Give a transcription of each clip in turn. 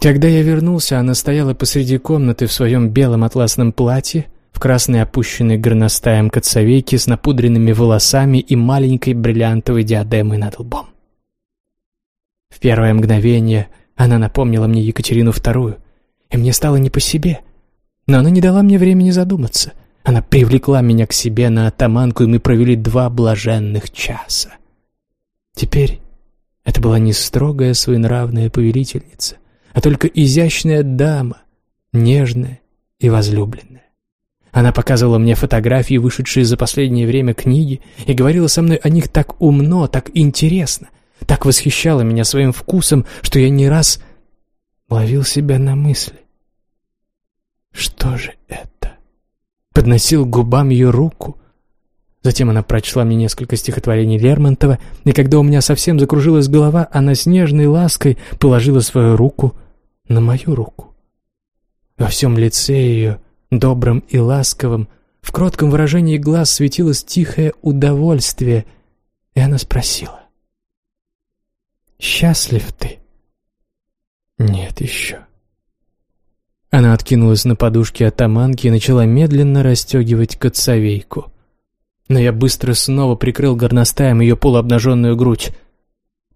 Когда я вернулся, она стояла посреди комнаты в своем белом атласном платье, в красной опущенной горностаем коцовейке с напудренными волосами и маленькой бриллиантовой диадемой над лбом. В первое мгновение она напомнила мне Екатерину II, и мне стало не по себе. Но она не дала мне времени задуматься. Она привлекла меня к себе на атаманку, и мы провели два блаженных часа. Теперь это была не строгая своенравная повелительница, а только изящная дама, нежная и возлюбленная. Она показывала мне фотографии, вышедшие за последнее время книги, и говорила со мной о них так умно, так интересно, так восхищала меня своим вкусом, что я не раз ловил себя на мысли. Что же это? Подносил губам ее руку. Затем она прочла мне несколько стихотворений Лермонтова, и когда у меня совсем закружилась голова, она с нежной лаской положила свою руку на мою руку. Во всем лице ее, добрым и ласковым, в кротком выражении глаз светилось тихое удовольствие, и она спросила. «Счастлив ты?» «Нет еще». Она откинулась на подушке атаманки и начала медленно расстегивать коцовейку. Но я быстро снова прикрыл горностаем ее полуобнаженную грудь.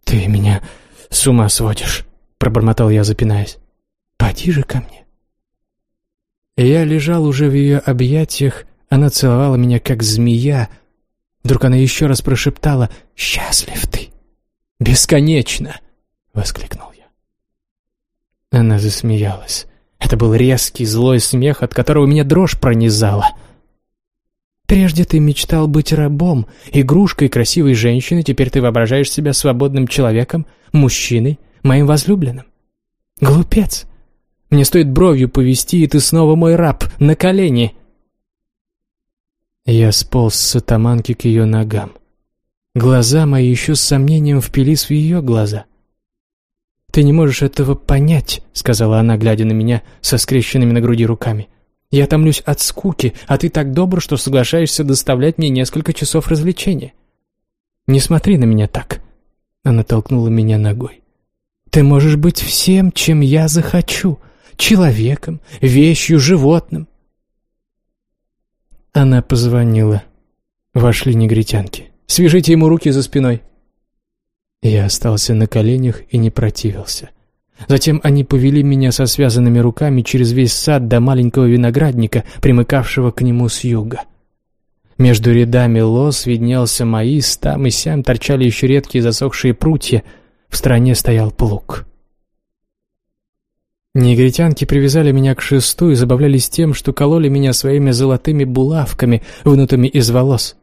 «Ты меня с ума сводишь», — пробормотал я, запинаясь. «Поди же ко мне». Я лежал уже в ее объятиях, она целовала меня, как змея. Вдруг она еще раз прошептала «Счастлив ты!» «Бесконечно!» — воскликнул я. Она засмеялась. Это был резкий, злой смех, от которого меня дрожь пронизала. «Прежде ты мечтал быть рабом, игрушкой красивой женщины, теперь ты воображаешь себя свободным человеком, мужчиной, моим возлюбленным. Глупец! Мне стоит бровью повести, и ты снова мой раб, на колени!» Я сполз с атаманки к ее ногам. Глаза мои еще с сомнением впились в ее глаза. «Ты не можешь этого понять», — сказала она, глядя на меня со скрещенными на груди руками. «Я томлюсь от скуки, а ты так добр, что соглашаешься доставлять мне несколько часов развлечения. Не смотри на меня так». Она толкнула меня ногой. «Ты можешь быть всем, чем я захочу. Человеком, вещью, животным». Она позвонила. Вошли негритянки. «Свяжите ему руки за спиной». Я остался на коленях и не противился. Затем они повели меня со связанными руками через весь сад до маленького виноградника, примыкавшего к нему с юга. Между рядами лоз виднелся маис, там и сям торчали еще редкие засохшие прутья, в стороне стоял плуг. Негритянки привязали меня к шесту и забавлялись тем, что кололи меня своими золотыми булавками, вынутыми из волос.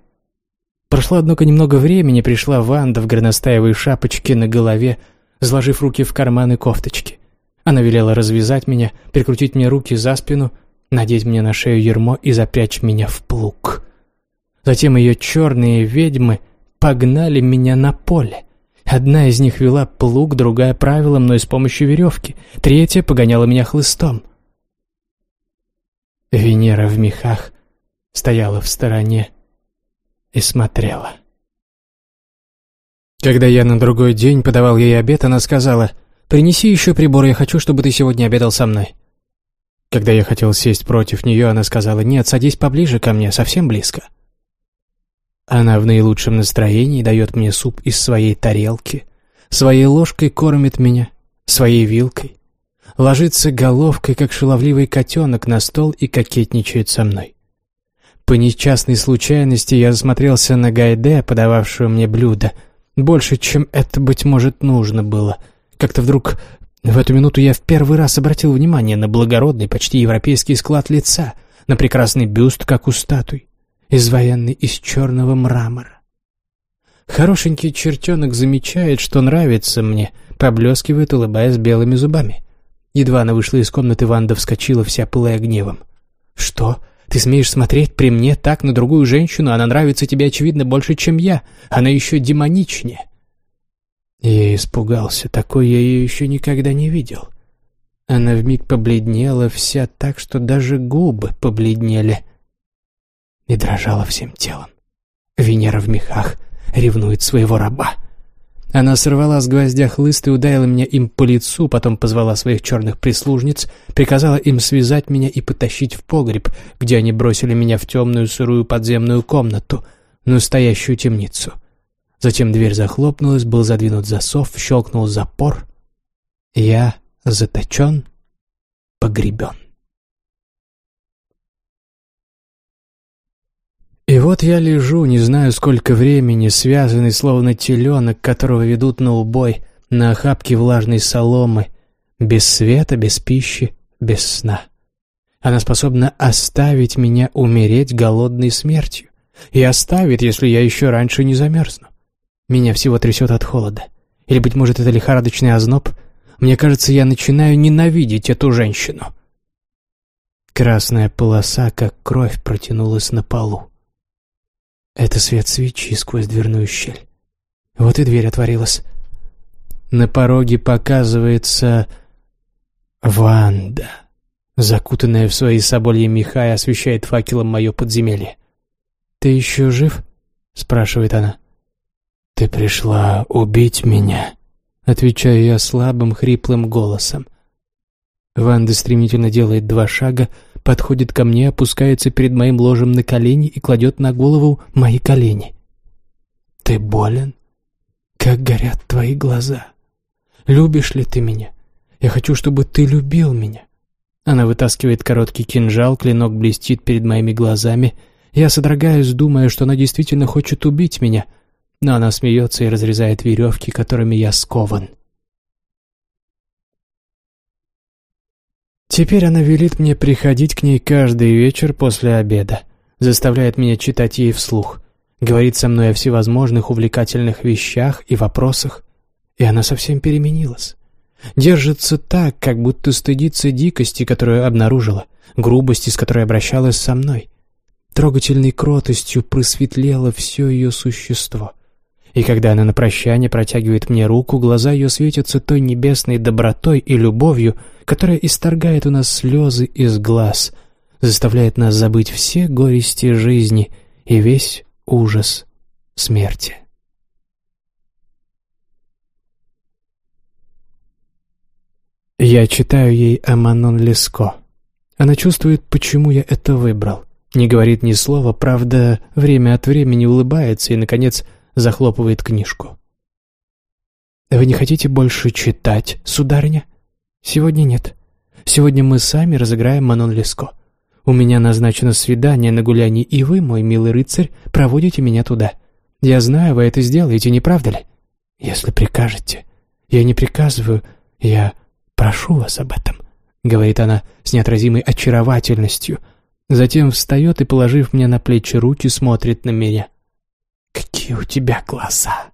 Прошло, однако, немного времени, пришла Ванда в горностаевой шапочке на голове, сложив руки в карманы кофточки. Она велела развязать меня, прикрутить мне руки за спину, надеть мне на шею ермо и запрячь меня в плуг. Затем ее черные ведьмы погнали меня на поле. Одна из них вела плуг, другая правила мной с помощью веревки, третья погоняла меня хлыстом. Венера в мехах стояла в стороне, и смотрела. Когда я на другой день подавал ей обед, она сказала, «Принеси еще прибор, я хочу, чтобы ты сегодня обедал со мной». Когда я хотел сесть против нее, она сказала, «Нет, садись поближе ко мне, совсем близко». Она в наилучшем настроении дает мне суп из своей тарелки, своей ложкой кормит меня, своей вилкой, ложится головкой, как шаловливый котенок, на стол и кокетничает со мной. По несчастной случайности я засмотрелся на Гайде, подававшую мне блюдо. Больше, чем это, быть может, нужно было. Как-то вдруг в эту минуту я в первый раз обратил внимание на благородный, почти европейский склад лица, на прекрасный бюст, как у статуй, изваянный из черного мрамора. Хорошенький чертенок замечает, что нравится мне, поблескивает, улыбаясь белыми зубами. Едва она вышла из комнаты, Ванда вскочила, вся пылая гневом. «Что? Ты смеешь смотреть при мне так на другую женщину, она нравится тебе, очевидно, больше, чем я. Она еще демоничнее». Я испугался, такой я ее еще никогда не видел. Она вмиг побледнела вся так, что даже губы побледнели. И дрожала всем телом. Венера в мехах ревнует своего раба. Она сорвала с гвоздя хлыст и ударила меня им по лицу, потом позвала своих черных прислужниц, приказала им связать меня и потащить в погреб, где они бросили меня в темную сырую подземную комнату, настоящую темницу. Затем дверь захлопнулась, был задвинут засов, щелкнул запор. Я заточен, погребен. И вот я лежу, не знаю сколько времени, связанный словно теленок, которого ведут на убой, на охапке влажной соломы, без света, без пищи, без сна. Она способна оставить меня умереть голодной смертью. И оставит, если я еще раньше не замерзну. Меня всего трясет от холода. Или, быть может, это лихорадочный озноб? Мне кажется, я начинаю ненавидеть эту женщину. Красная полоса, как кровь, протянулась на полу. Это свет свечи сквозь дверную щель. Вот и дверь отворилась. На пороге показывается Ванда, закутанная в свои собольи меха и освещает факелом мое подземелье. «Ты еще жив?» — спрашивает она. «Ты пришла убить меня?» — отвечаю я слабым, хриплым голосом. Ванда стремительно делает два шага, подходит ко мне, опускается перед моим ложем на колени и кладет на голову мои колени. «Ты болен? Как горят твои глаза! Любишь ли ты меня? Я хочу, чтобы ты любил меня!» Она вытаскивает короткий кинжал, клинок блестит перед моими глазами. Я содрогаюсь, думая, что она действительно хочет убить меня, но она смеется и разрезает веревки, которыми я скован. Теперь она велит мне приходить к ней каждый вечер после обеда, заставляет меня читать ей вслух, говорит со мной о всевозможных увлекательных вещах и вопросах, и она совсем переменилась. Держится так, как будто стыдится дикости, которую обнаружила, грубости, с которой обращалась со мной. Трогательной кротостью просветлело все ее существо. И когда она на прощание протягивает мне руку, глаза ее светятся той небесной добротой и любовью, которая исторгает у нас слезы из глаз, заставляет нас забыть все горести жизни и весь ужас смерти. Я читаю ей о Манон Леско. Она чувствует, почему я это выбрал. Не говорит ни слова, правда, время от времени улыбается и, наконец, захлопывает книжку. «Вы не хотите больше читать, сударыня?» «Сегодня нет. Сегодня мы сами разыграем Манон Леско. У меня назначено свидание на гулянии, и вы, мой милый рыцарь, проводите меня туда. Я знаю, вы это сделаете, не правда ли? Если прикажете. Я не приказываю, я прошу вас об этом», — говорит она с неотразимой очаровательностью. Затем встает и, положив мне на плечи руки, смотрит на меня. Какие у тебя глаза!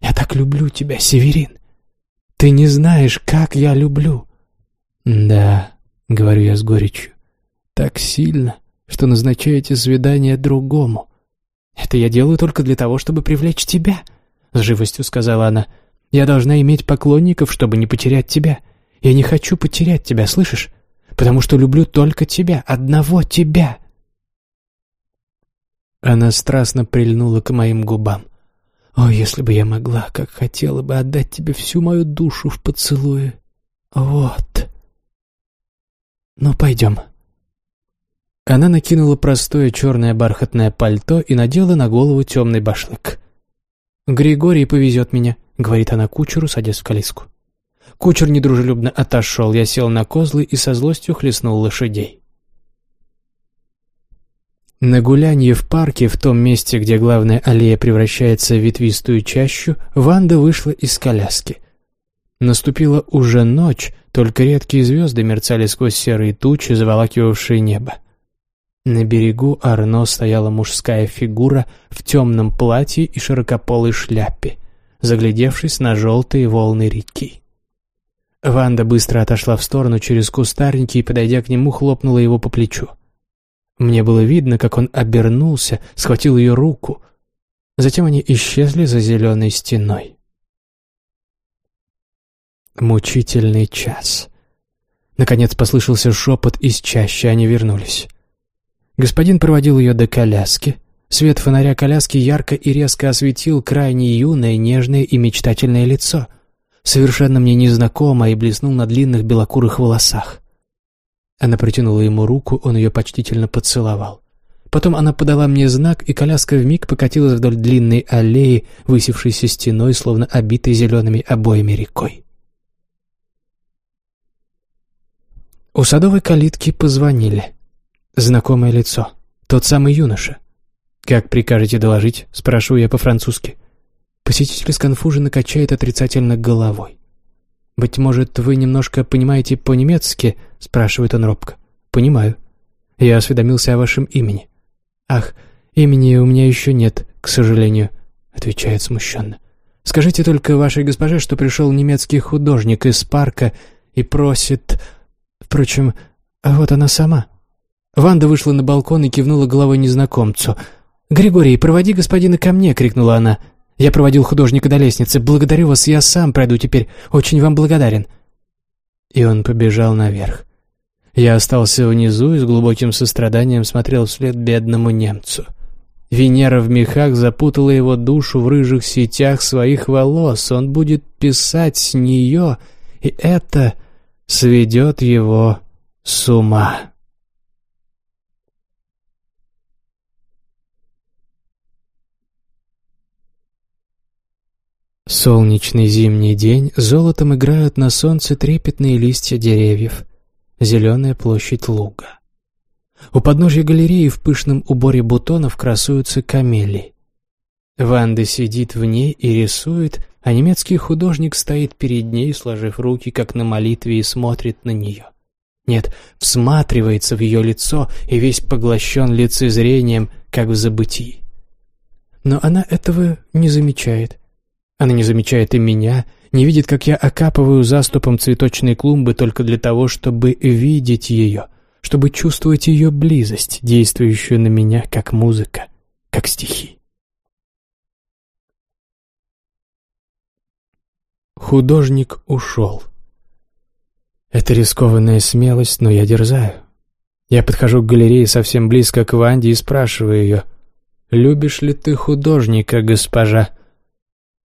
Я так люблю тебя, Северин! Ты не знаешь, как я люблю!» «Да», — говорю я с горечью, — «так сильно, что назначаете свидание другому. Это я делаю только для того, чтобы привлечь тебя», — с живостью сказала она. «Я должна иметь поклонников, чтобы не потерять тебя. Я не хочу потерять тебя, слышишь? Потому что люблю только тебя, одного тебя». Она страстно прильнула к моим губам. «О, если бы я могла, как хотела бы отдать тебе всю мою душу в поцелуе! Вот!» «Ну, пойдем». Она накинула простое черное бархатное пальто и надела на голову темный башлык. «Григорий повезет меня», — говорит она кучеру, садясь в колеску. Кучер недружелюбно отошел, я сел на козлы и со злостью хлестнул лошадей. На гулянье в парке, в том месте, где главная аллея превращается в ветвистую чащу, Ванда вышла из коляски. Наступила уже ночь, только редкие звезды мерцали сквозь серые тучи, заволакивавшие небо. На берегу Арно стояла мужская фигура в темном платье и широкополой шляпе, заглядевшись на желтые волны реки. Ванда быстро отошла в сторону через кустарники и, подойдя к нему, хлопнула его по плечу. Мне было видно, как он обернулся, схватил ее руку. Затем они исчезли за зеленой стеной. Мучительный час. Наконец послышался шепот из чащи, они вернулись. Господин проводил ее до коляски, Свет фонаря коляски ярко и резко осветил крайне юное, нежное и мечтательное лицо, совершенно мне незнакомое и блеснул на длинных белокурых волосах. Она протянула ему руку, он ее почтительно поцеловал. Потом она подала мне знак, и коляска вмиг покатилась вдоль длинной аллеи, высевшейся стеной, словно обитой зелеными обоями рекой. У садовой калитки позвонили. Знакомое лицо. Тот самый юноша. «Как прикажете доложить?» — спрашиваю я по-французски. Посетитель сконфуженно качает отрицательно головой. «Быть может, вы немножко понимаете по-немецки?» — спрашивает он робко. «Понимаю. Я осведомился о вашем имени». «Ах, имени у меня еще нет, к сожалению», — отвечает смущенно. «Скажите только вашей госпоже, что пришел немецкий художник из парка и просит... Впрочем, вот она сама». Ванда вышла на балкон и кивнула головой незнакомцу. «Григорий, проводи господина ко мне!» — крикнула она. «Я проводил художника до лестницы. Благодарю вас, я сам пройду теперь. Очень вам благодарен». И он побежал наверх. Я остался внизу и с глубоким состраданием смотрел вслед бедному немцу. Венера в мехах запутала его душу в рыжих сетях своих волос. Он будет писать с нее, и это сведет его с ума. Солнечный зимний день, золотом играют на солнце трепетные листья деревьев зеленая площадь луга. У подножья галереи в пышном уборе бутонов красуются камели. Ванда сидит в ней и рисует, а немецкий художник стоит перед ней, сложив руки, как на молитве, и смотрит на нее. Нет, всматривается в ее лицо и весь поглощен лицезрением, как в забытии. Но она этого не замечает. Она не замечает и меня, не видит, как я окапываю заступом цветочной клумбы только для того, чтобы видеть ее, чтобы чувствовать ее близость, действующую на меня как музыка, как стихи. Художник ушел. Это рискованная смелость, но я дерзаю. Я подхожу к галерее совсем близко к Ванде и спрашиваю ее, «Любишь ли ты художника, госпожа?»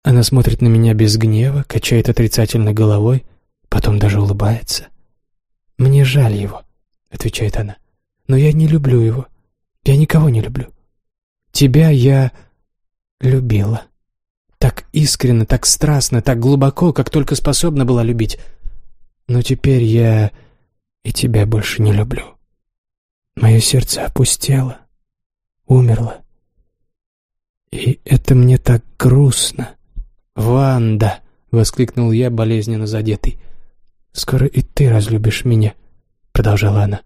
Она смотрит на меня без гнева, качает отрицательно головой, потом даже улыбается. «Мне жаль его», — отвечает она. «Но я не люблю его. Я никого не люблю. Тебя я любила. Так искренне, так страстно, так глубоко, как только способна была любить. Но теперь я и тебя больше не люблю. Мое сердце опустело, умерло. И это мне так грустно. «Ванда!» — воскликнул я, болезненно задетый. «Скоро и ты разлюбишь меня», — продолжала она.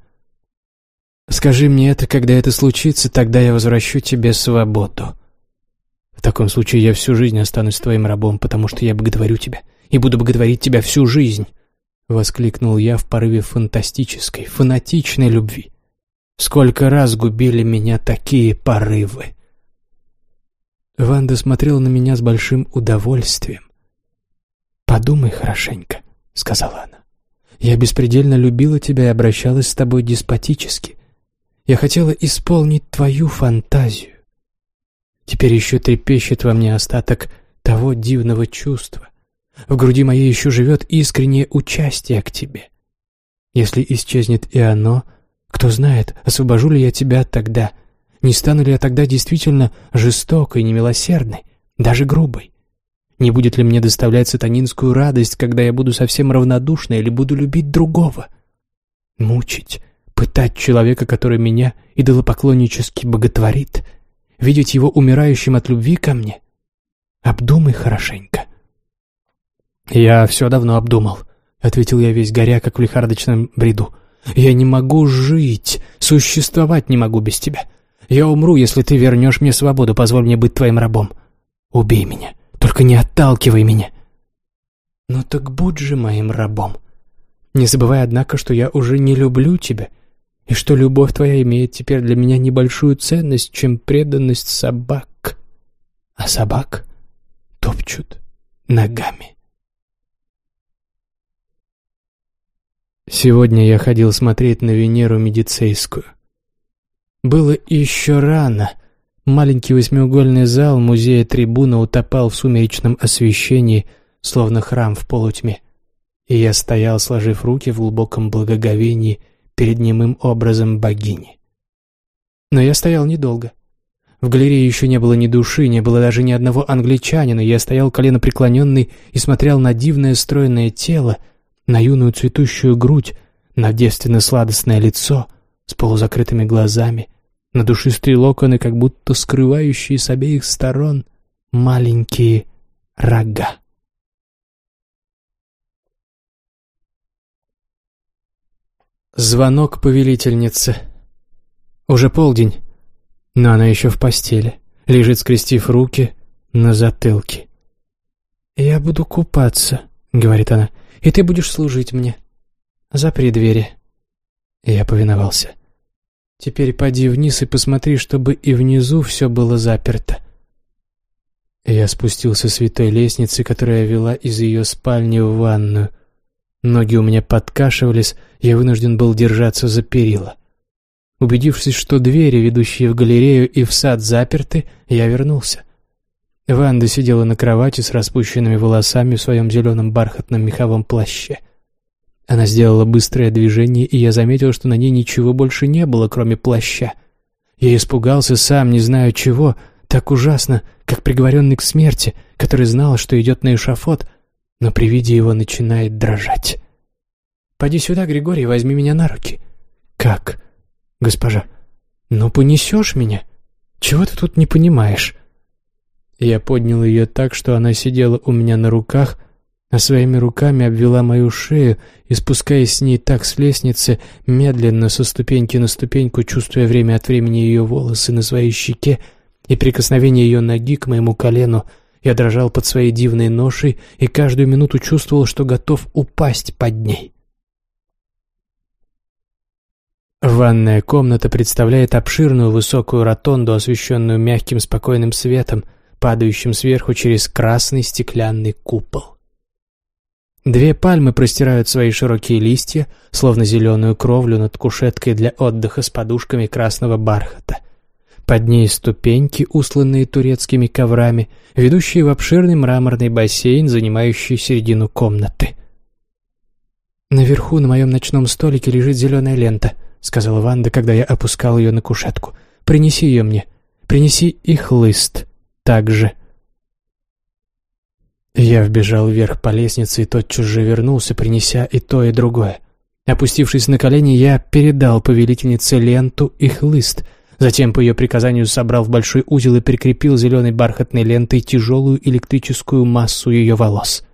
«Скажи мне это, когда это случится, тогда я возвращу тебе свободу. В таком случае я всю жизнь останусь твоим рабом, потому что я боготворю тебя и буду боготворить тебя всю жизнь», — воскликнул я в порыве фантастической, фанатичной любви. «Сколько раз губили меня такие порывы!» Ванда смотрела на меня с большим удовольствием. «Подумай хорошенько», — сказала она. «Я беспредельно любила тебя и обращалась с тобой деспотически. Я хотела исполнить твою фантазию. Теперь еще трепещет во мне остаток того дивного чувства. В груди моей еще живет искреннее участие к тебе. Если исчезнет и оно, кто знает, освобожу ли я тебя тогда — не стану ли я тогда действительно жестокой, немилосердной, даже грубой? Не будет ли мне доставлять сатанинскую радость, когда я буду совсем равнодушна или буду любить другого? Мучить, пытать человека, который меня идолопоклоннически боготворит, видеть его умирающим от любви ко мне? Обдумай хорошенько. «Я все давно обдумал», — ответил я весь горя, как в лихорадочном бреду. «Я не могу жить, существовать не могу без тебя. Я умру, если ты вернешь мне свободу, позволь мне быть твоим рабом. Убей меня, только не отталкивай меня. Ну так будь же моим рабом. Не забывай, однако, что я уже не люблю тебя, и что любовь твоя имеет теперь для меня небольшую ценность, чем преданность собак. А собак топчут ногами. Сегодня я ходил смотреть на Венеру Медицейскую. Было еще рано, Маленький восьмиугольный зал музея трибуна утопал в сумеречном освещении, словно храм в полутьме. И я стоял, сложив руки в глубоком благоговении перед немым образом богини. Но я стоял недолго. В галерее еще не было ни души, не было даже ни одного англичанина. Я стоял коленопреклоненный и смотрел на дивное стройное тело, на юную цветущую грудь, на девственно-сладостное лицо с полузакрытыми глазами, на душистые локоны, как будто скрывающие с обеих сторон маленькие рога. Звонок повелительницы. Уже полдень, но она еще в постели, лежит, скрестив руки на затылке. «Я буду купаться», — говорит она, — «и ты будешь служить мне. Запри двери». Я повиновался. Теперь поди вниз и посмотри, чтобы и внизу все было заперто. Я спустился с витой лестницы, которая вела из ее спальни в ванную. Ноги у меня подкашивались, я вынужден был держаться за перила. Убедившись, что двери, ведущие в галерею и в сад, заперты, я вернулся. Ванда сидела на кровати с распущенными волосами в своем зеленом бархатном меховом плаще — она сделала быстрое движение, и я заметил, что на ней ничего больше не было, кроме плаща. Я испугался сам, не знаю чего, так ужасно, как приговоренный к смерти, который знал, что идет на эшафот, но при виде его начинает дрожать. «Поди сюда, Григорий, возьми меня на руки». «Как?» «Госпожа, ну понесешь меня? Чего ты тут не понимаешь?» Я поднял ее так, что она сидела у меня на руках, а своими руками обвела мою шею и, спускаясь с ней так с лестницы, медленно, со ступеньки на ступеньку, чувствуя время от времени ее волосы на своей щеке и прикосновение ее ноги к моему колену, я дрожал под своей дивной ношей и каждую минуту чувствовал, что готов упасть под ней. Ванная комната представляет обширную высокую ротонду, освещенную мягким спокойным светом, падающим сверху через красный стеклянный купол. Две пальмы простирают свои широкие листья, словно зеленую кровлю над кушеткой для отдыха с подушками красного бархата. Под ней ступеньки, усланные турецкими коврами, ведущие в обширный мраморный бассейн, занимающий середину комнаты. «Наверху на моем ночном столике лежит зеленая лента», — сказала Ванда, когда я опускал ее на кушетку. «Принеси ее мне. Принеси и хлыст также». Я вбежал вверх по лестнице и тотчас же вернулся, принеся и то, и другое. Опустившись на колени, я передал повелительнице ленту и хлыст. Затем по ее приказанию собрал в большой узел и прикрепил зеленой бархатной лентой тяжелую электрическую массу ее волос.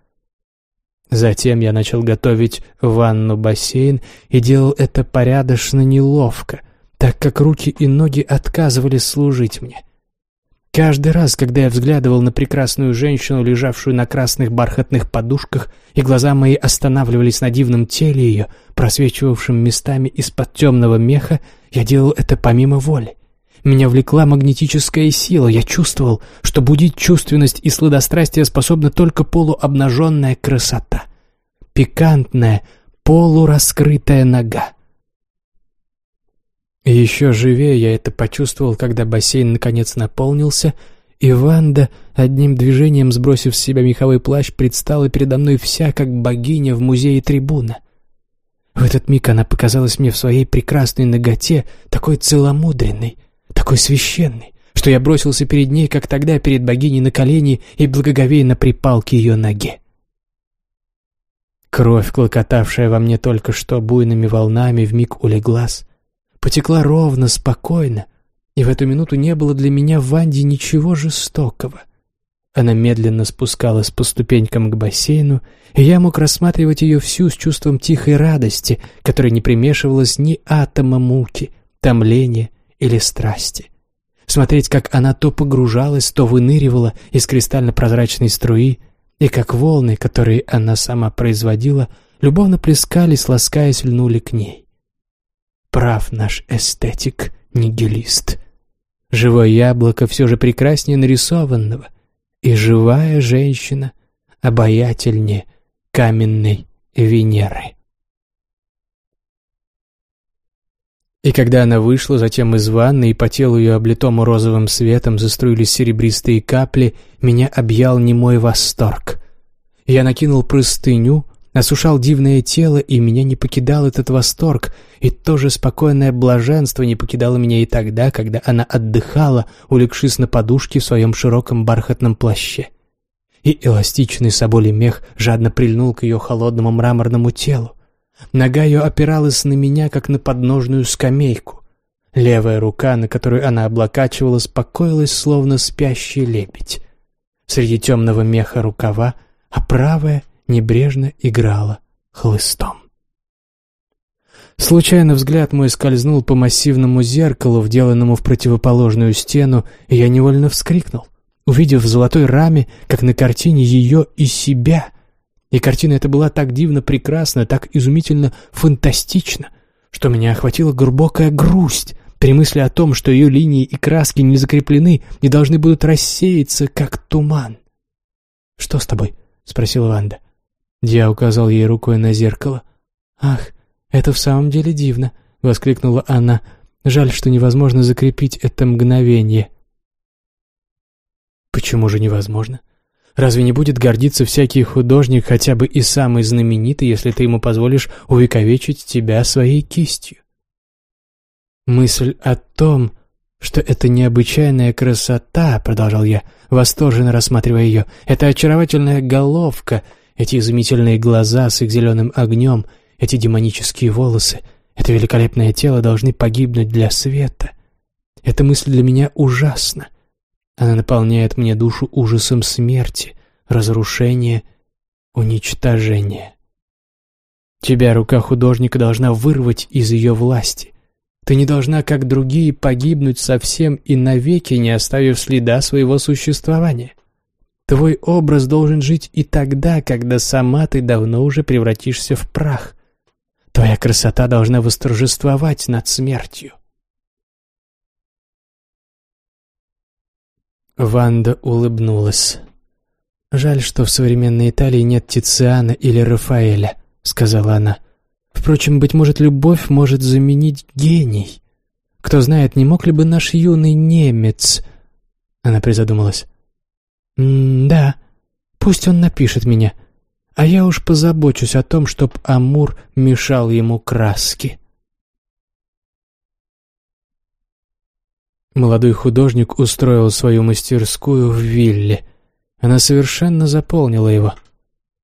Затем я начал готовить ванну-бассейн и делал это порядочно неловко, так как руки и ноги отказывались служить мне. Каждый раз, когда я взглядывал на прекрасную женщину, лежавшую на красных бархатных подушках, и глаза мои останавливались на дивном теле ее, просвечивавшем местами из-под темного меха, я делал это помимо воли. Меня влекла магнетическая сила, я чувствовал, что будить чувственность и сладострастие способна только полуобнаженная красота. Пикантная, полураскрытая нога. Еще живее я это почувствовал, когда бассейн наконец наполнился, и Ванда, одним движением сбросив с себя меховой плащ, предстала передо мной вся, как богиня в музее трибуна. В этот миг она показалась мне в своей прекрасной ноготе такой целомудренной, такой священной, что я бросился перед ней, как тогда перед богиней на колени и благоговейно припал к ее ноге. Кровь, клокотавшая во мне только что буйными волнами, вмиг улеглась, потекла ровно, спокойно, и в эту минуту не было для меня в Ванде ничего жестокого. Она медленно спускалась по ступенькам к бассейну, и я мог рассматривать ее всю с чувством тихой радости, которой не примешивалось ни атома муки, томления или страсти. Смотреть, как она то погружалась, то выныривала из кристально-прозрачной струи, и как волны, которые она сама производила, любовно плескались, ласкаясь, льнули к ней. Прав наш эстетик-нигилист. Живое яблоко все же прекраснее нарисованного, и живая женщина обаятельнее каменной Венеры. И когда она вышла затем из ванны, и по телу ее, облитому розовым светом, заструились серебристые капли, меня объял немой восторг. Я накинул простыню, осушал дивное тело, и меня не покидал этот восторг, и то же спокойное блаженство не покидало меня и тогда, когда она отдыхала, улегшись на подушке в своем широком бархатном плаще. И эластичный соболий мех жадно прильнул к ее холодному мраморному телу. Нога ее опиралась на меня, как на подножную скамейку. Левая рука, на которую она облокачивалась, покоилась, словно спящий лебедь. Среди темного меха рукава, а правая небрежно играла хлыстом. Случайно взгляд мой скользнул по массивному зеркалу, вделанному в противоположную стену, и я невольно вскрикнул, увидев в золотой раме, как на картине, ее и себя. И картина эта была так дивно прекрасна, так изумительно фантастична, что меня охватила глубокая грусть при мысли о том, что ее линии и краски не закреплены и должны будут рассеяться, как туман. «Что с тобой?» — спросила Ванда. Я указал ей рукой на зеркало. «Ах, это в самом деле дивно!» — воскликнула она. «Жаль, что невозможно закрепить это мгновение». «Почему же невозможно? Разве не будет гордиться всякий художник, хотя бы и самый знаменитый, если ты ему позволишь увековечить тебя своей кистью?» Мысль о том, что это необычайная красота, продолжал я, восторженно рассматривая ее, это очаровательная головка — эти изумительные глаза с их зеленым огнем, эти демонические волосы, это великолепное тело должны погибнуть для света. Эта мысль для меня ужасна. Она наполняет мне душу ужасом смерти, разрушения, уничтожения. Тебя рука художника должна вырвать из ее власти. Ты не должна, как другие, погибнуть совсем и навеки, не оставив следа своего существования. Твой образ должен жить и тогда, когда сама ты давно уже превратишься в прах. Твоя красота должна восторжествовать над смертью. Ванда улыбнулась. «Жаль, что в современной Италии нет Тициана или Рафаэля», — сказала она. «Впрочем, быть может, любовь может заменить гений. Кто знает, не мог ли бы наш юный немец...» Она призадумалась. «Да, пусть он напишет меня, а я уж позабочусь о том, чтоб Амур мешал ему краски». Молодой художник устроил свою мастерскую в вилле. Она совершенно заполнила его.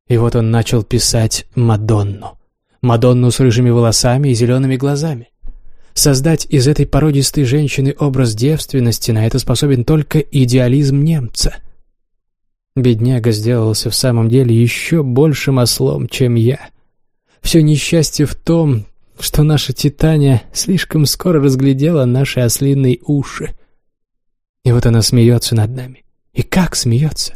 И вот он начал писать Мадонну. Мадонну с рыжими волосами и зелеными глазами. Создать из этой породистой женщины образ девственности на это способен только идеализм немца — Бедняга сделался в самом деле еще большим ослом, чем я. Все несчастье в том, что наша Титания слишком скоро разглядела наши ослиные уши. И вот она смеется над нами. И как смеется?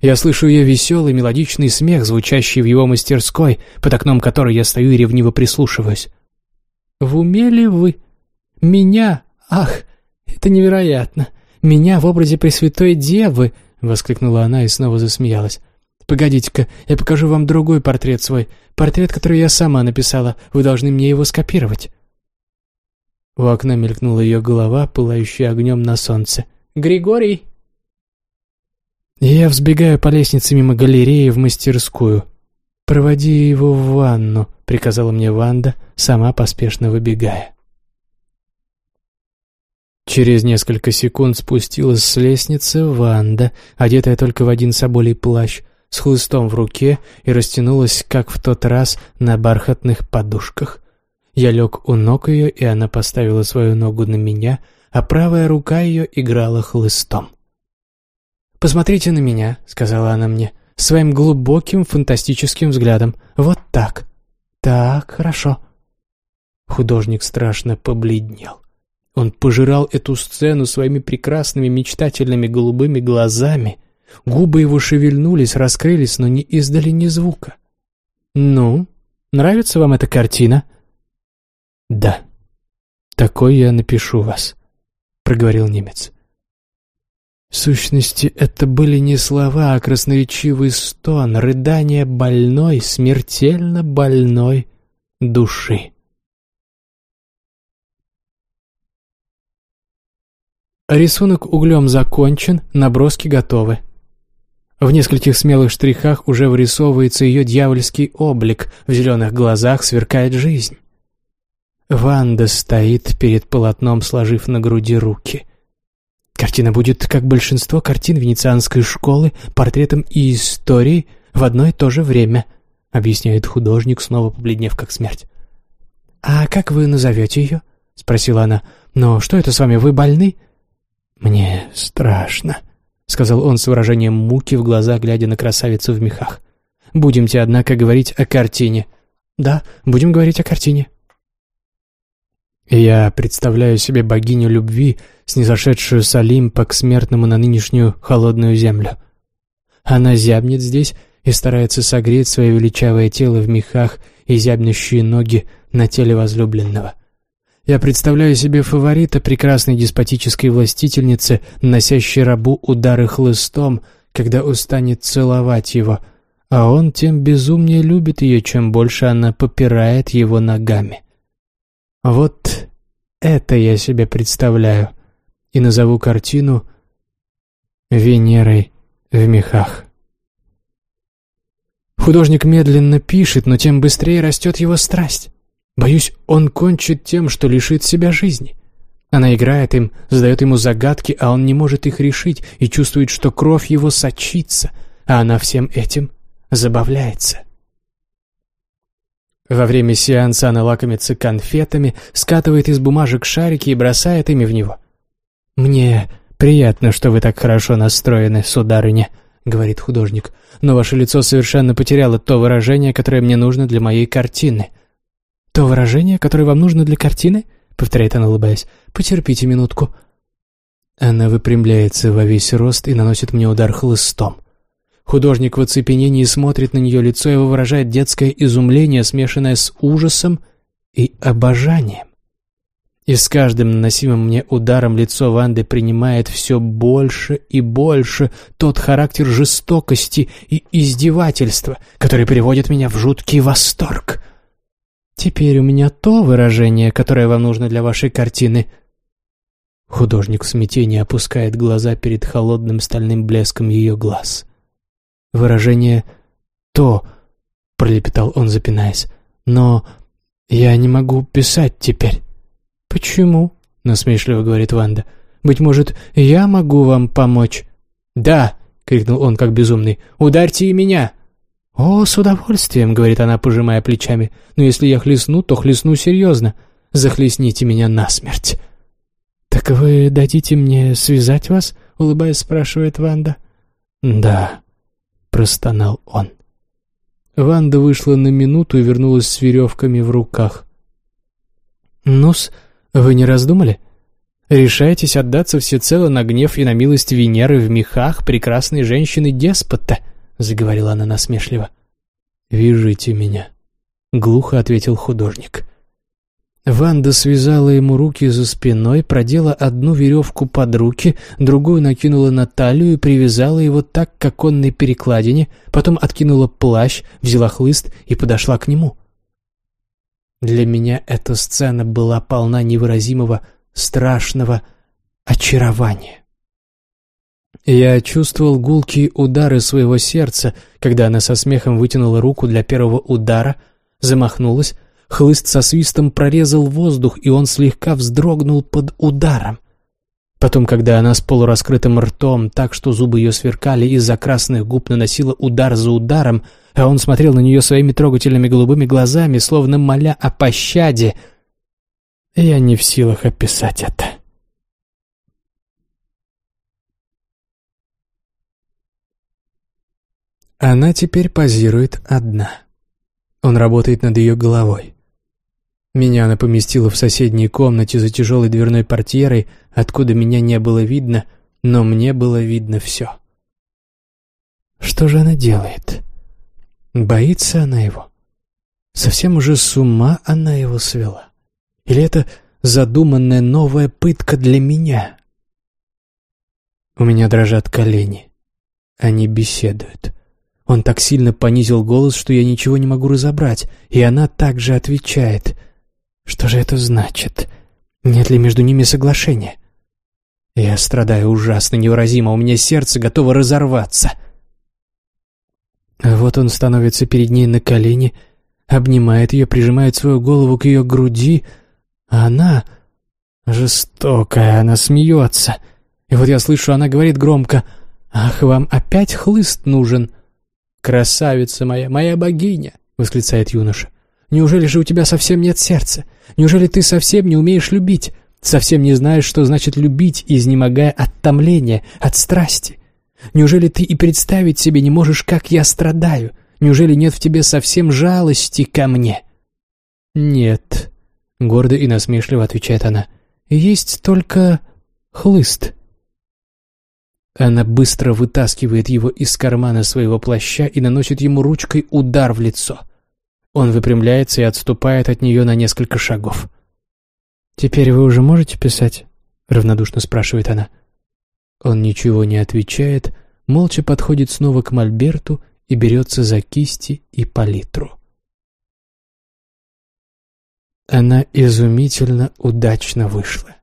Я слышу ее веселый мелодичный смех, звучащий в его мастерской, под окном которой я стою и ревниво прислушиваюсь. «В уме ли вы? Меня? Ах, это невероятно! Меня в образе Пресвятой Девы!» — воскликнула она и снова засмеялась. «Погодите-ка, я покажу вам другой портрет свой. Портрет, который я сама написала. Вы должны мне его скопировать». У окна мелькнула ее голова, пылающая огнем на солнце. «Григорий!» Я взбегаю по лестнице мимо галереи в мастерскую. «Проводи его в ванну», — приказала мне Ванда, сама поспешно выбегая. Через несколько секунд спустилась с лестницы Ванда, одетая только в один соболей плащ, с хлыстом в руке и растянулась, как в тот раз, на бархатных подушках. Я лег у ног ее, и она поставила свою ногу на меня, а правая рука ее играла хлыстом. «Посмотрите на меня», — сказала она мне, — «своим глубоким фантастическим взглядом. Вот так. Так, хорошо». Художник страшно побледнел. Он пожирал эту сцену своими прекрасными мечтательными голубыми глазами. Губы его шевельнулись, раскрылись, но не издали ни звука. «Ну, нравится вам эта картина?» «Да, такой я напишу вас», — проговорил немец. В сущности, это были не слова, а красноречивый стон, рыдание больной, смертельно больной души. Рисунок углем закончен, наброски готовы. В нескольких смелых штрихах уже вырисовывается ее дьявольский облик, в зеленых глазах сверкает жизнь. Ванда стоит перед полотном, сложив на груди руки. Картина будет, как большинство картин венецианской школы, портретом и историей в одно и то же время, объясняет художник, снова побледнев как смерть. «А как вы назовете ее?» — спросила она. «Но что это с вами, вы больны?» «Мне страшно», — сказал он с выражением муки в глазах, глядя на красавицу в мехах. «Будемте, однако, говорить о картине». «Да, будем говорить о картине». Я представляю себе богиню любви, снизошедшую с Олимпа к смертному на нынешнюю холодную землю. Она зябнет здесь и старается согреть свое величавое тело в мехах и зябнущие ноги на теле возлюбленного. Я представляю себе фаворита прекрасной деспотической властительницы, носящей рабу удары хлыстом, когда устанет целовать его, а он тем безумнее любит ее, чем больше она попирает его ногами. Вот это я себе представляю и назову картину «Венерой в мехах». Художник медленно пишет, но тем быстрее растет его страсть. Боюсь, он кончит тем, что лишит себя жизни. Она играет им, задает ему загадки, а он не может их решить и чувствует, что кровь его сочится, а она всем этим забавляется. Во время сеанса она лакомится конфетами, скатывает из бумажек шарики и бросает ими в него. «Мне приятно, что вы так хорошо настроены, сударыня», — говорит художник, «но ваше лицо совершенно потеряло то выражение, которое мне нужно для моей картины». «То выражение, которое вам нужно для картины?» — повторяет она, улыбаясь. «Потерпите минутку». Она выпрямляется во весь рост и наносит мне удар хлыстом. Художник в оцепенении смотрит на нее, лицо его выражает детское изумление, смешанное с ужасом и обожанием. И с каждым наносимым мне ударом лицо Ванды принимает все больше и больше тот характер жестокости и издевательства, который приводит меня в жуткий восторг. Теперь у меня то выражение, которое вам нужно для вашей картины. Художник в смятении опускает глаза перед холодным стальным блеском ее глаз. Выражение «то», — пролепетал он, запинаясь, — «но я не могу писать теперь». «Почему?» — насмешливо говорит Ванда. «Быть может, я могу вам помочь?» «Да!» — крикнул он, как безумный. «Ударьте и меня!» «О, с удовольствием», — говорит она, пожимая плечами. «Но если я хлестну, то хлестну серьезно. Захлестните меня насмерть». «Так вы дадите мне связать вас?» — улыбаясь, спрашивает Ванда. «Да», — простонал он. Ванда вышла на минуту и вернулась с веревками в руках. «Ну-с, вы не раздумали? Решаетесь отдаться всецело на гнев и на милость Венеры в мехах прекрасной женщины-деспота?» — заговорила она насмешливо. «Вяжите меня», — глухо ответил художник. Ванда связала ему руки за спиной, продела одну веревку под руки, другую накинула на талию и привязала его так, как он на перекладине, потом откинула плащ, взяла хлыст и подошла к нему. Для меня эта сцена была полна невыразимого, страшного очарования. Я чувствовал гулкие удары своего сердца, когда она со смехом вытянула руку для первого удара, замахнулась, хлыст со свистом прорезал воздух, и он слегка вздрогнул под ударом. Потом, когда она с полураскрытым ртом, так что зубы ее сверкали, из-за красных губ наносила удар за ударом, а он смотрел на нее своими трогательными голубыми глазами, словно моля о пощаде, я не в силах описать это. Она теперь позирует одна. Он работает над ее головой. Меня она поместила в соседней комнате за тяжелой дверной портьерой, откуда меня не было видно, но мне было видно все. Что же она делает? Боится она его? Совсем уже с ума она его свела? Или это задуманная новая пытка для меня? У меня дрожат колени. Они беседуют. Он так сильно понизил голос, что я ничего не могу разобрать, и она также отвечает. Что же это значит? Нет ли между ними соглашения? Я страдаю ужасно, невыразимо, у меня сердце готово разорваться. Вот он становится перед ней на колени, обнимает ее, прижимает свою голову к ее груди, а она... Жестокая, она смеется. И вот я слышу, она говорит громко, «Ах, вам опять хлыст нужен!» «Красавица моя, моя богиня!» — восклицает юноша. «Неужели же у тебя совсем нет сердца? Неужели ты совсем не умеешь любить? Совсем не знаешь, что значит любить, изнемогая от томления, от страсти? Неужели ты и представить себе не можешь, как я страдаю? Неужели нет в тебе совсем жалости ко мне?» «Нет», — гордо и насмешливо отвечает она. «Есть только хлыст». Она быстро вытаскивает его из кармана своего плаща и наносит ему ручкой удар в лицо. Он выпрямляется и отступает от нее на несколько шагов. «Теперь вы уже можете писать?» — равнодушно спрашивает она. Он ничего не отвечает, молча подходит снова к Мольберту и берется за кисти и палитру. Она изумительно удачно вышла.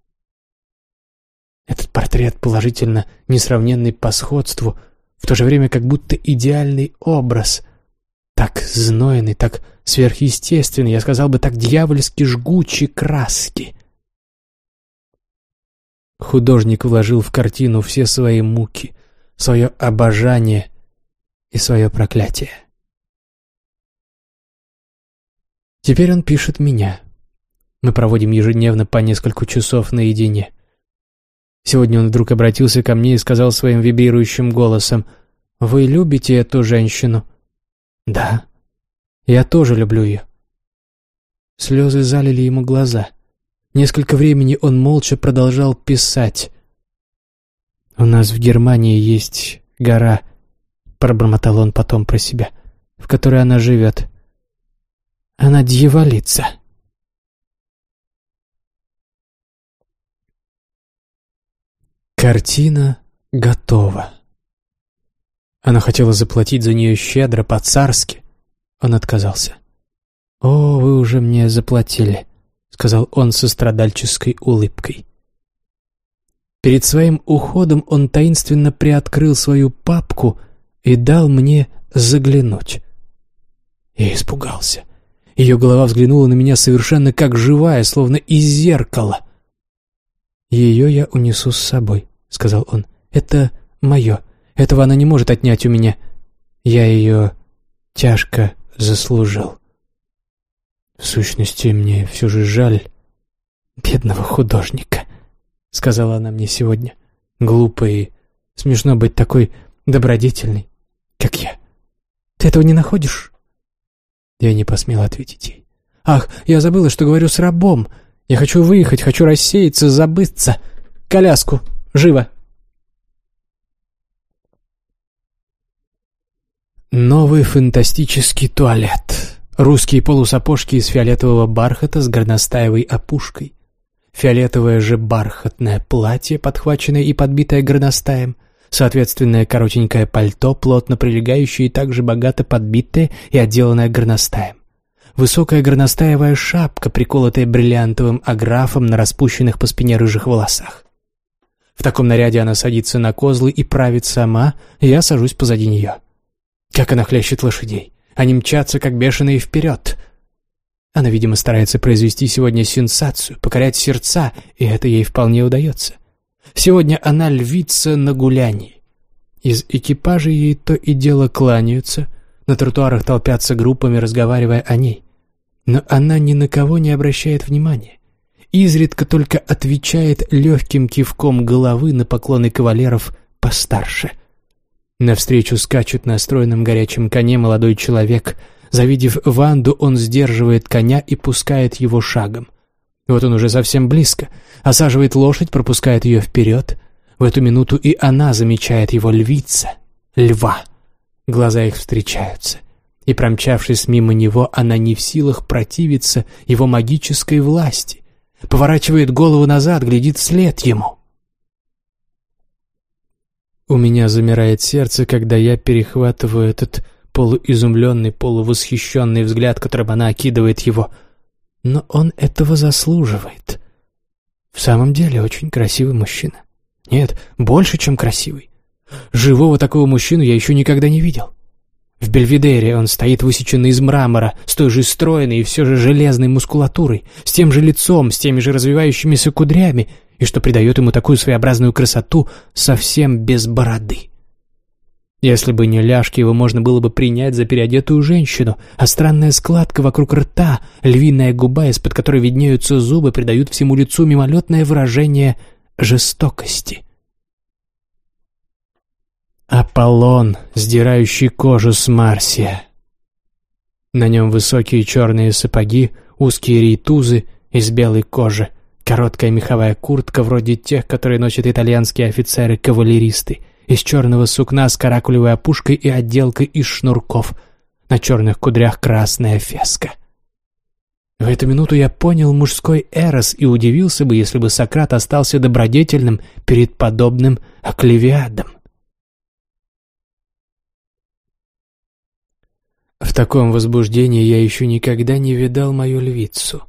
Этот портрет положительно несравненный по сходству, в то же время как будто идеальный образ. Так знойный, так сверхъестественный, я сказал бы, так дьявольски жгучие краски. Художник вложил в картину все свои муки, свое обожание и свое проклятие. Теперь он пишет меня. Мы проводим ежедневно по несколько часов наедине. Сегодня он вдруг обратился ко мне и сказал своим вибрирующим голосом, «Вы любите эту женщину?» «Да, я тоже люблю ее». Слезы залили ему глаза. Несколько времени он молча продолжал писать. «У нас в Германии есть гора», — пробормотал он потом про себя, — «в которой она живет. Она дьяволица». Картина готова. Она хотела заплатить за нее щедро, по-царски. Он отказался. «О, вы уже мне заплатили», — сказал он со страдальческой улыбкой. Перед своим уходом он таинственно приоткрыл свою папку и дал мне заглянуть. Я испугался. Ее голова взглянула на меня совершенно как живая, словно из зеркала. Ее я унесу с собой сказал он. «Это мое. Этого она не может отнять у меня. Я ее тяжко заслужил. В сущности, мне все же жаль бедного художника», — сказала она мне сегодня. «Глупо и смешно быть такой добродетельной, как я. Ты этого не находишь?» Я не посмел ответить ей. «Ах, я забыла, что говорю с рабом. Я хочу выехать, хочу рассеяться, забыться. Коляску!» Живо!» Новый фантастический туалет. Русские полусапожки из фиолетового бархата с горностаевой опушкой. Фиолетовое же бархатное платье, подхваченное и подбитое горностаем. Соответственное коротенькое пальто, плотно прилегающее и также богато подбитое и отделанное горностаем. Высокая горностаевая шапка, приколотая бриллиантовым аграфом на распущенных по спине рыжих волосах. В таком наряде она садится на козлы и правит сама, я сажусь позади нее. Как она хлещет лошадей. Они мчатся, как бешеные, вперед. Она, видимо, старается произвести сегодня сенсацию, покорять сердца, и это ей вполне удается. Сегодня она львица на гулянии. Из экипажа ей то и дело кланяются, на тротуарах толпятся группами, разговаривая о ней. Но она ни на кого не обращает внимания изредка только отвечает легким кивком головы на поклоны кавалеров постарше. Навстречу скачет на стройном горячем коне молодой человек. Завидев Ванду, он сдерживает коня и пускает его шагом. Вот он уже совсем близко, осаживает лошадь, пропускает ее вперед. В эту минуту и она замечает его львица, льва. Глаза их встречаются и, промчавшись мимо него, она не в силах противиться его магической власти, поворачивает голову назад, глядит вслед ему. У меня замирает сердце, когда я перехватываю этот полуизумленный, полувосхищенный взгляд, которым она окидывает его. Но он этого заслуживает. В самом деле очень красивый мужчина. Нет, больше, чем красивый. Живого такого мужчину я еще никогда не видел. В Бельведере он стоит высеченный из мрамора, с той же стройной и все же железной мускулатурой, с тем же лицом, с теми же развивающимися кудрями, и что придает ему такую своеобразную красоту, совсем без бороды. Если бы не ляжки, его можно было бы принять за переодетую женщину, а странная складка вокруг рта, львиная губа, из-под которой виднеются зубы, придают всему лицу мимолетное выражение жестокости. Аполлон, сдирающий кожу с Марсия. На нем высокие черные сапоги, узкие рейтузы из белой кожи, короткая меховая куртка вроде тех, которые носят итальянские офицеры-кавалеристы, из черного сукна с каракулевой опушкой и отделкой из шнурков, на черных кудрях красная феска. В эту минуту я понял мужской эрос и удивился бы, если бы Сократ остался добродетельным перед подобным оклевиадом. В таком возбуждении я еще никогда не видал мою львицу.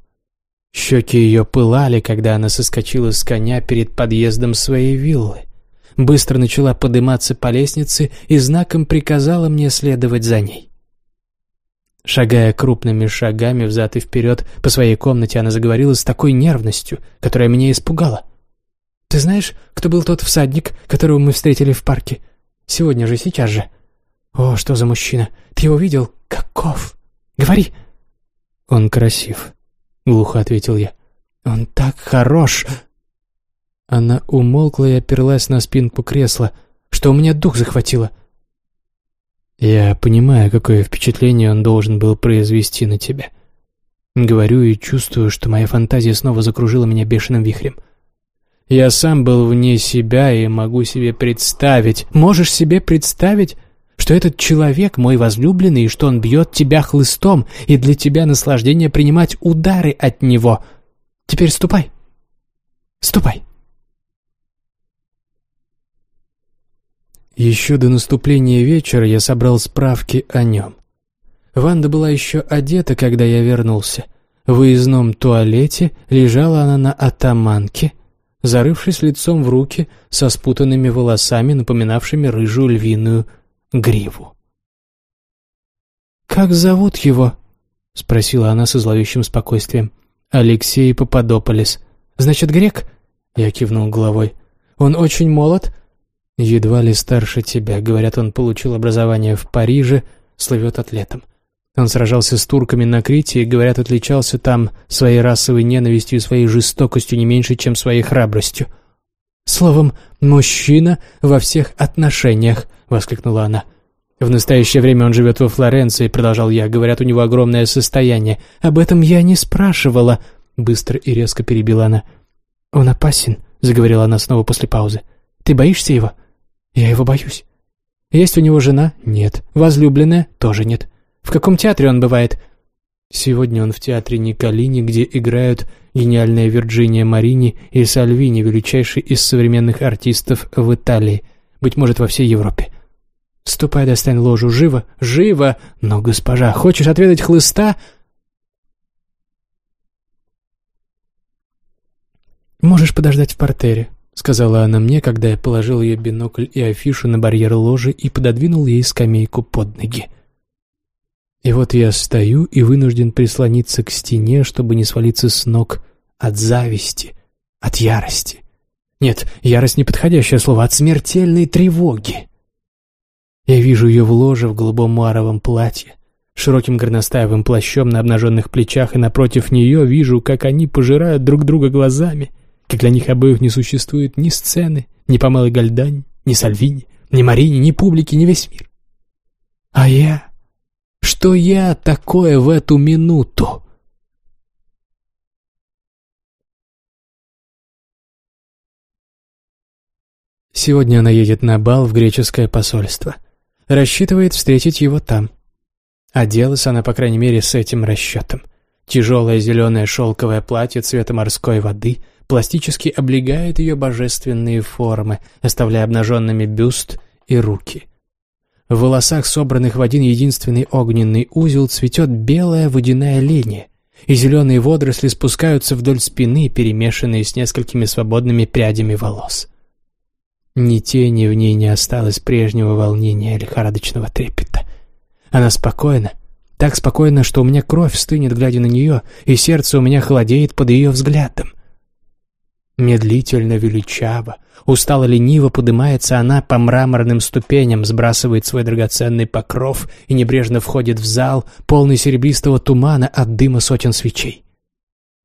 Щеки ее пылали, когда она соскочила с коня перед подъездом своей виллы. Быстро начала подниматься по лестнице и знаком приказала мне следовать за ней. Шагая крупными шагами взад и вперед по своей комнате, она заговорила с такой нервностью, которая меня испугала. «Ты знаешь, кто был тот всадник, которого мы встретили в парке? Сегодня же, сейчас же. О, что за мужчина! Ты его видел? Каков? Говори!» «Он красив», — глухо ответил я. «Он так хорош!» Она умолкла и оперлась на спинку кресла, что у меня дух захватило. «Я понимаю, какое впечатление он должен был произвести на тебя. Говорю и чувствую, что моя фантазия снова закружила меня бешеным вихрем. Я сам был вне себя и могу себе представить. Можешь себе представить, что этот человек мой возлюбленный, и что он бьет тебя хлыстом, и для тебя наслаждение принимать удары от него. Теперь ступай. Ступай. Еще до наступления вечера я собрал справки о нем. Ванда была еще одета, когда я вернулся. В выездном туалете лежала она на атаманке, зарывшись лицом в руки со спутанными волосами, напоминавшими рыжую львиную гриву. «Как зовут его?» — спросила она со зловещим спокойствием. «Алексей Пападополис. Значит, грек?» — я кивнул головой. «Он очень молод?» «Едва ли старше тебя. Говорят, он получил образование в Париже, слывет атлетом. Он сражался с турками на Крите и, говорят, отличался там своей расовой ненавистью и своей жестокостью не меньше, чем своей храбростью. Словом, мужчина во всех отношениях. — воскликнула она. «В настоящее время он живет во Флоренции», — продолжал я. «Говорят, у него огромное состояние. Об этом я не спрашивала», — быстро и резко перебила она. «Он опасен», — заговорила она снова после паузы. «Ты боишься его?» «Я его боюсь». «Есть у него жена?» «Нет». «Возлюбленная?» «Тоже нет». «В каком театре он бывает?» Сегодня он в театре Николини, где играют гениальная Вирджиния Марини и Сальвини, величайший из современных артистов в Италии, быть может, во всей Европе. Ступай, достань ложу. Живо, живо! Но, госпожа, хочешь отведать хлыста? Можешь подождать в портере, сказала она мне, когда я положил ее бинокль и афишу на барьер ложи и пододвинул ей скамейку под ноги. И вот я стою и вынужден прислониться к стене, чтобы не свалиться с ног от зависти, от ярости. Нет, ярость — неподходящее слово, от смертельной тревоги. Я вижу ее в ложе в голубом муаровом платье, широким горностаевым плащом на обнаженных плечах, и напротив нее вижу, как они пожирают друг друга глазами, как для них обоих не существует ни сцены, ни помылой Гальдань, ни Сальвини, ни Марини, ни публики, ни весь мир. А я... Что я такое в эту минуту? Сегодня она едет на бал в греческое посольство — рассчитывает встретить его там. Оделась она, по крайней мере, с этим расчетом. Тяжелое зеленое шелковое платье цвета морской воды пластически облегает ее божественные формы, оставляя обнаженными бюст и руки. В волосах, собранных в один единственный огненный узел, цветет белая водяная линия, и зеленые водоросли спускаются вдоль спины, перемешанные с несколькими свободными прядями волос. Ни тени в ней не осталось прежнего волнения, лихорадочного трепета. Она спокойна, так спокойно, что у меня кровь стынет, глядя на нее, и сердце у меня холодеет под ее взглядом. Медлительно, величаво, устало-лениво поднимается она по мраморным ступеням, сбрасывает свой драгоценный покров и небрежно входит в зал, полный серебристого тумана от дыма сотен свечей.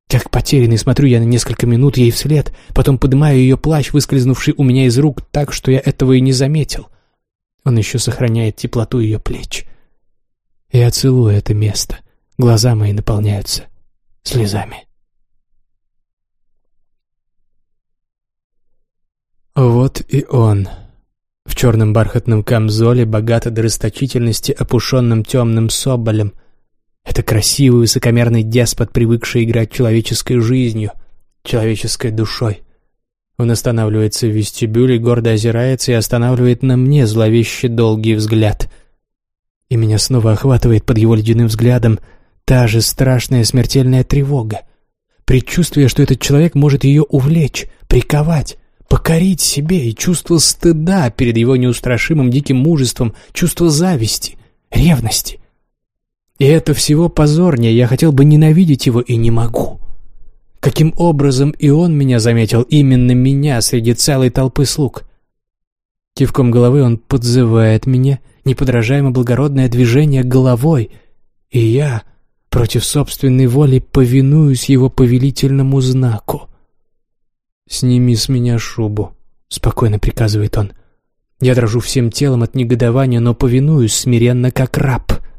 Как потерянный смотрю я на несколько минут ей вслед, потом поднимаю ее плащ, выскользнувший у меня из рук так, что я этого и не заметил. Он еще сохраняет теплоту ее плеч. Я целую это место. Глаза мои наполняются слезами. Вот и он. В черном бархатном камзоле, богато до расточительности, опушенным темным соболем — это красивый высокомерный деспот, привыкший играть человеческой жизнью, человеческой душой. Он останавливается в вестибюле, гордо озирается и останавливает на мне зловеще долгий взгляд. И меня снова охватывает под его ледяным взглядом та же страшная смертельная тревога. Предчувствие, что этот человек может ее увлечь, приковать, покорить себе, и чувство стыда перед его неустрашимым диким мужеством, чувство зависти, ревности. И это всего позорнее, я хотел бы ненавидеть его и не могу. Каким образом и он меня заметил, именно меня, среди целой толпы слуг? Кивком головы он подзывает меня, неподражаемо благородное движение головой, и я, против собственной воли, повинуюсь его повелительному знаку. «Сними с меня шубу», — спокойно приказывает он. Я дрожу всем телом от негодования, но повинуюсь смиренно, как раб —